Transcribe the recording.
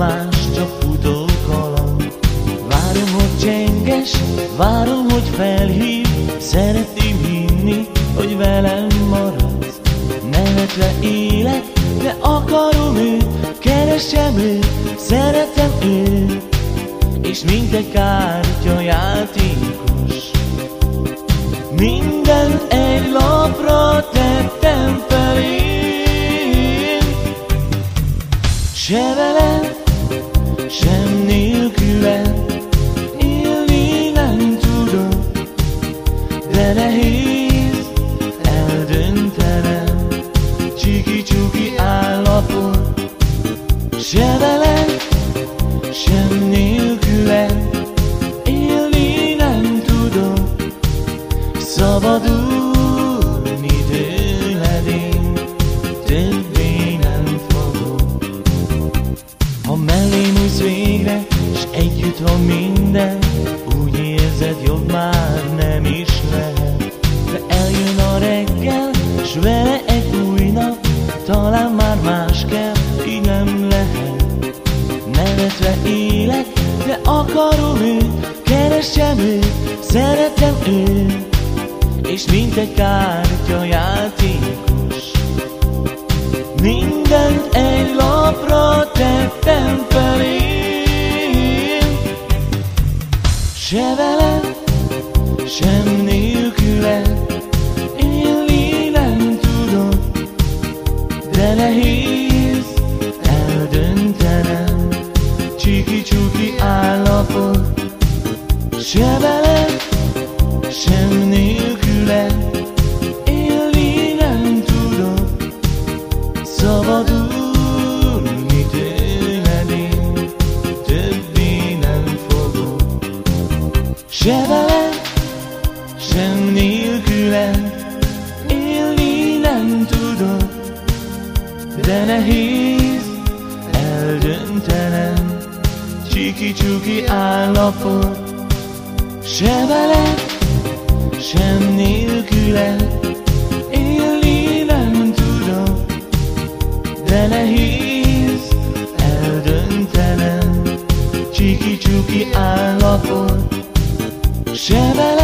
más, csak futó kaland Várom, hogy csenges, várom, hogy felhív. Szeretném hinni, hogy velem maradsz. Nevetve élek, de akarom őt Keresem őt, szeretem őt. És egy kártya játékos. Minden egy lapra tettem felém Se veled, sem nélküled Együtt van minden, úgy érzed, jobb már nem is lehet. De eljön a reggel, s vele egy új nap, talán már más kell, így nem lehet. Nevetve élek, de akarom őt, keresem őt, szeretem őt, és mint egy kártya játékos. Mindent egy lapra tettem felé, Se veled, sem nélküled Élni nem tudok De nehéz Se veled, sem nélküled Élni nem tudok De nehéz eldöntenem. Csiki-csuki állapot Se veled, sem nélküled Élni nem tudok De nehéz eldöntenem. Csiki-csuki állapot 雪白